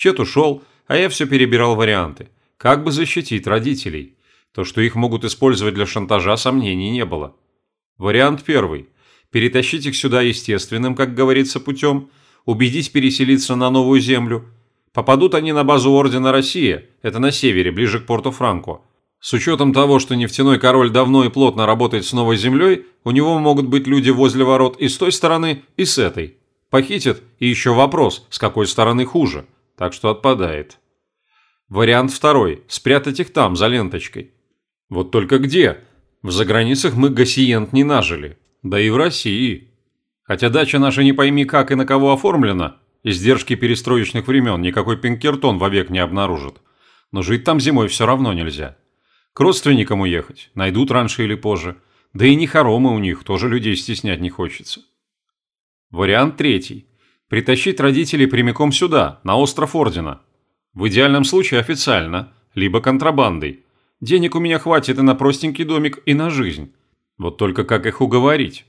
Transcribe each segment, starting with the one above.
Чет ушел, а я все перебирал варианты. Как бы защитить родителей? То, что их могут использовать для шантажа, сомнений не было. Вариант первый. Перетащить их сюда естественным, как говорится, путем. Убедить переселиться на новую землю. Попадут они на базу Ордена Россия, это на севере, ближе к порту Франко. С учетом того, что нефтяной король давно и плотно работает с новой землей, у него могут быть люди возле ворот и с той стороны, и с этой. Похитят, и еще вопрос, с какой стороны хуже. Так что отпадает. Вариант второй – спрятать их там, за ленточкой. Вот только где? В заграницах мы гасиент не нажили. Да и в России. Хотя дача наша не пойми как и на кого оформлена, издержки перестроечных времен никакой Пинкертон вовек не обнаружит. Но жить там зимой все равно нельзя. К родственникам уехать, найдут раньше или позже. Да и не хоромы у них, тоже людей стеснять не хочется. Вариант третий. Притащить родителей прямиком сюда, на остров Ордена, в идеальном случае официально, либо контрабандой. Денег у меня хватит и на простенький домик, и на жизнь. Вот только как их уговорить?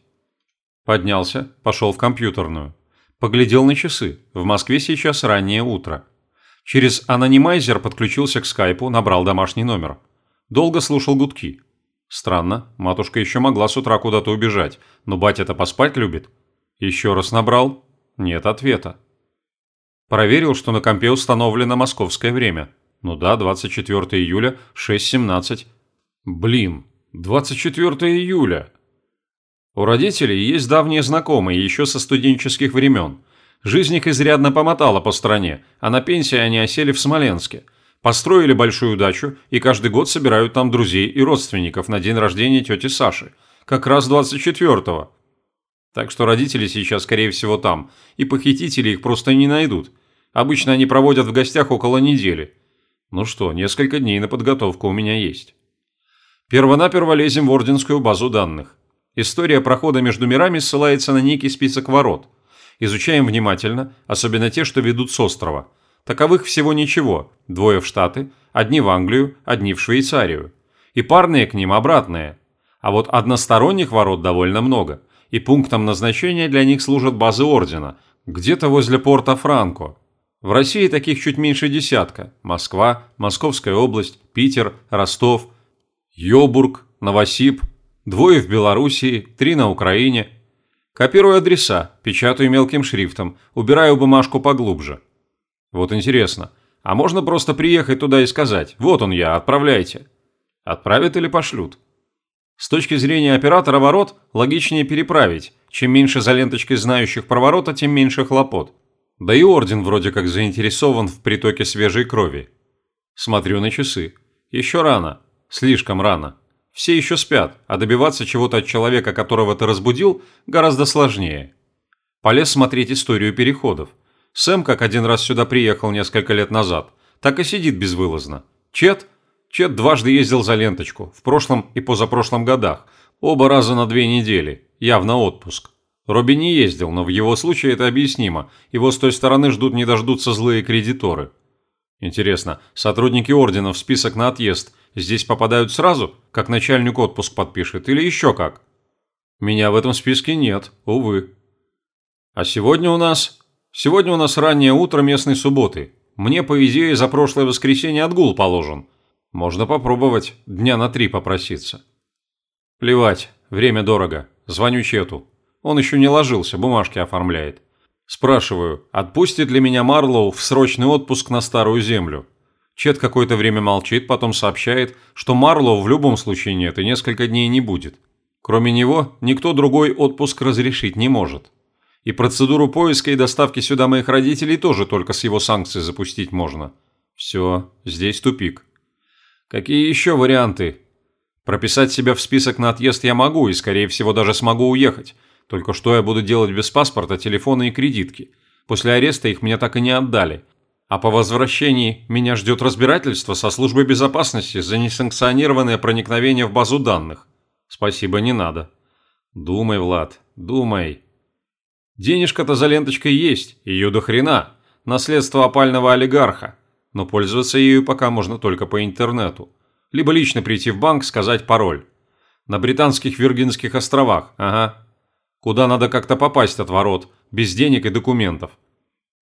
Поднялся, пошел в компьютерную. Поглядел на часы. В Москве сейчас раннее утро. Через анонимайзер подключился к скайпу, набрал домашний номер. Долго слушал гудки. Странно, матушка еще могла с утра куда-то убежать, но батя-то поспать любит. Еще раз набрал. Нет ответа. Проверил, что на компе установлено московское время. Ну да, 24 июля, 6.17. Блин, 24 июля. У родителей есть давние знакомые, еще со студенческих времен. Жизнь их изрядно помотала по стране, а на пенсии они осели в Смоленске. Построили большую дачу и каждый год собирают там друзей и родственников на день рождения тети Саши. Как раз 24-го. Так что родители сейчас, скорее всего, там, и похитители их просто не найдут. Обычно они проводят в гостях около недели. Ну что, несколько дней на подготовку у меня есть. Первонаперво лезем в орденскую базу данных. История прохода между мирами ссылается на некий список ворот. Изучаем внимательно, особенно те, что ведут с острова. Таковых всего ничего. Двое в Штаты, одни в Англию, одни в Швейцарию. И парные к ним обратные. А вот односторонних ворот довольно много. И пунктом назначения для них служат базы Ордена, где-то возле порта Франко, в России таких чуть меньше десятка. Москва, Московская область, Питер, Ростов, Йобург, Новосиб, двое в Белоруссии, три на Украине. Копирую адреса, печатаю мелким шрифтом, убираю бумажку поглубже. Вот интересно, а можно просто приехать туда и сказать «Вот он я, отправляйте». Отправят или пошлют? С точки зрения оператора ворот, логичнее переправить. Чем меньше за ленточкой знающих про ворота, тем меньше хлопот. Да и орден вроде как заинтересован в притоке свежей крови. Смотрю на часы. Еще рано. Слишком рано. Все еще спят, а добиваться чего-то от человека, которого ты разбудил, гораздо сложнее. Полез смотреть историю переходов. Сэм, как один раз сюда приехал несколько лет назад, так и сидит безвылазно. Чет? Чет дважды ездил за ленточку, в прошлом и позапрошлом годах, оба раза на две недели, явно отпуск. Робби не ездил, но в его случае это объяснимо. Его с той стороны ждут не дождутся злые кредиторы. Интересно, сотрудники ордена в список на отъезд здесь попадают сразу, как начальник отпуск подпишет, или еще как? Меня в этом списке нет, увы. А сегодня у нас... Сегодня у нас раннее утро местной субботы. Мне, по идее, за прошлое воскресенье отгул положен. Можно попробовать дня на три попроситься. Плевать, время дорого. Звоню Чету. Он еще не ложился, бумажки оформляет. Спрашиваю, отпустит ли меня Марлоу в срочный отпуск на Старую Землю? Чет какое-то время молчит, потом сообщает, что Марлоу в любом случае нет и несколько дней не будет. Кроме него, никто другой отпуск разрешить не может. И процедуру поиска и доставки сюда моих родителей тоже только с его санкций запустить можно. Все, здесь тупик. Какие еще варианты? Прописать себя в список на отъезд я могу и, скорее всего, даже смогу уехать. Только что я буду делать без паспорта, телефона и кредитки? После ареста их мне так и не отдали. А по возвращении меня ждет разбирательство со службой безопасности за несанкционированное проникновение в базу данных. Спасибо, не надо. Думай, Влад, думай. Денежка-то за ленточкой есть, ее до хрена. Наследство опального олигарха. Но пользоваться ею пока можно только по интернету. Либо лично прийти в банк, сказать пароль. На британских Виргинских островах, ага, куда надо как-то попасть от ворот, без денег и документов.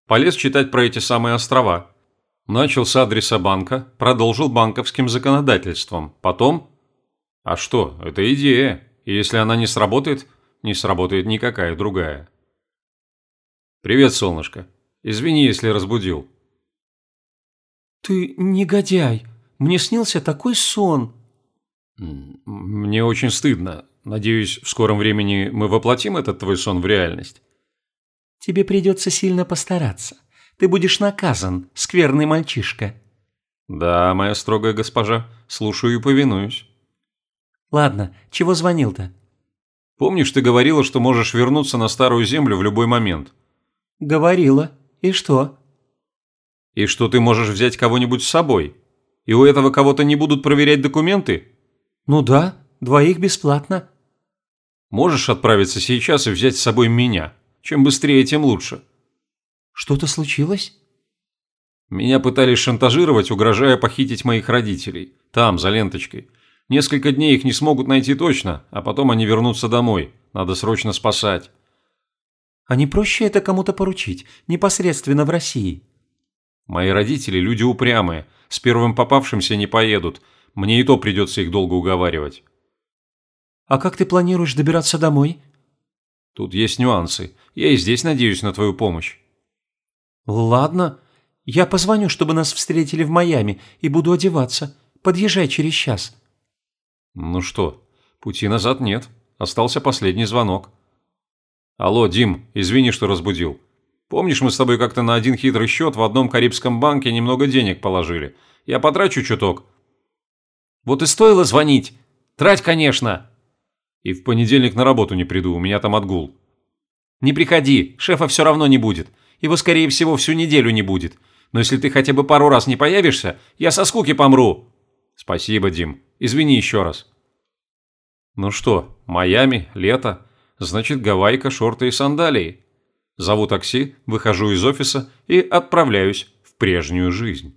Полез читать про эти самые острова. Начал с адреса банка, продолжил банковским законодательством. Потом... А что, это идея. И если она не сработает, не сработает никакая другая. «Привет, солнышко. Извини, если разбудил». «Ты негодяй. Мне снился такой сон». «Мне очень стыдно. Надеюсь, в скором времени мы воплотим этот твой сон в реальность». «Тебе придется сильно постараться. Ты будешь наказан, скверный мальчишка». «Да, моя строгая госпожа, слушаю и повинуюсь». «Ладно, чего звонил-то?» «Помнишь, ты говорила, что можешь вернуться на Старую Землю в любой момент?» «Говорила. И что?» «И что ты можешь взять кого-нибудь с собой? И у этого кого-то не будут проверять документы?» «Ну да, двоих бесплатно». «Можешь отправиться сейчас и взять с собой меня. Чем быстрее, тем лучше». Что-то случилось? Меня пытались шантажировать, угрожая похитить моих родителей. Там, за ленточкой. Несколько дней их не смогут найти точно, а потом они вернутся домой. Надо срочно спасать. А не проще это кому-то поручить, непосредственно в России? Мои родители люди упрямые. С первым попавшимся не поедут. Мне и то придется их долго уговаривать. А как ты планируешь добираться домой? Тут есть нюансы. Я и здесь надеюсь на твою помощь. «Ладно. Я позвоню, чтобы нас встретили в Майами, и буду одеваться. Подъезжай через час». «Ну что, пути назад нет. Остался последний звонок». «Алло, Дим, извини, что разбудил. Помнишь, мы с тобой как-то на один хитрый счет в одном карибском банке немного денег положили? Я потрачу чуток». «Вот и стоило звонить. Трать, конечно». «И в понедельник на работу не приду, у меня там отгул». «Не приходи, шефа все равно не будет. Его, скорее всего, всю неделю не будет. Но если ты хотя бы пару раз не появишься, я со скуки помру». «Спасибо, Дим. Извини еще раз». «Ну что, Майами, лето. Значит, гавайка, шорты и сандалии. Зову такси, выхожу из офиса и отправляюсь в прежнюю жизнь».